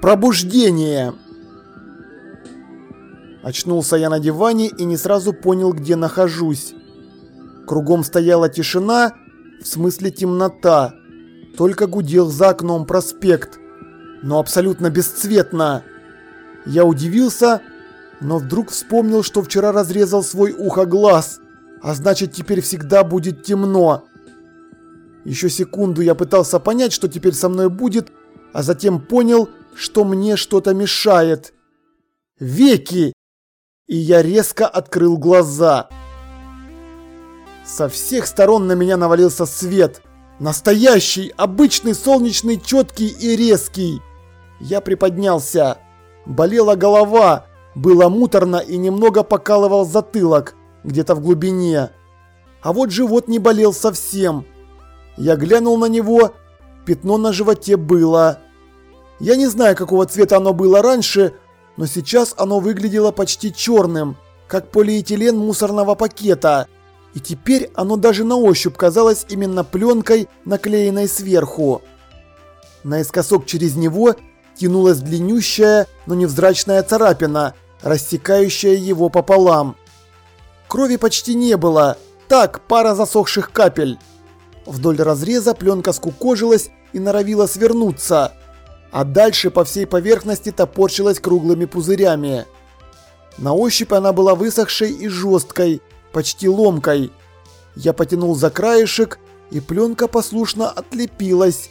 Пробуждение. Очнулся я на диване и не сразу понял, где нахожусь. Кругом стояла тишина, в смысле темнота. Только гудел за окном проспект. Но абсолютно бесцветно. Я удивился, но вдруг вспомнил, что вчера разрезал свой ухо глаз, а значит теперь всегда будет темно. Еще секунду я пытался понять, что теперь со мной будет, а затем понял, что мне что-то мешает. Веки! И я резко открыл глаза. Со всех сторон на меня навалился свет. Настоящий, обычный, солнечный, четкий и резкий. Я приподнялся. Болела голова. Было муторно и немного покалывал затылок, где-то в глубине. А вот живот не болел совсем. Я глянул на него. Пятно на животе было. Я не знаю, какого цвета оно было раньше, но сейчас оно выглядело почти черным, как полиэтилен мусорного пакета. И теперь оно даже на ощупь казалось именно пленкой, наклеенной сверху. Наискосок через него тянулась длиннющая, но невзрачная царапина, рассекающая его пополам. Крови почти не было, так, пара засохших капель. Вдоль разреза пленка скукожилась и норовила свернуться а дальше по всей поверхности топорщилась круглыми пузырями. На ощупь она была высохшей и жесткой, почти ломкой. Я потянул за краешек, и пленка послушно отлепилась.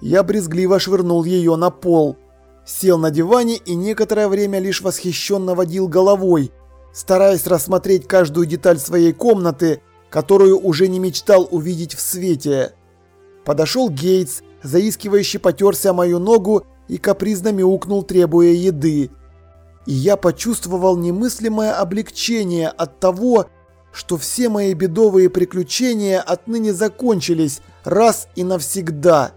Я брезгливо швырнул ее на пол. Сел на диване и некоторое время лишь восхищенно водил головой, стараясь рассмотреть каждую деталь своей комнаты, которую уже не мечтал увидеть в свете. Подошел Гейтс заискивающе потерся мою ногу и капризно мяукнул, требуя еды. И я почувствовал немыслимое облегчение от того, что все мои бедовые приключения отныне закончились раз и навсегда.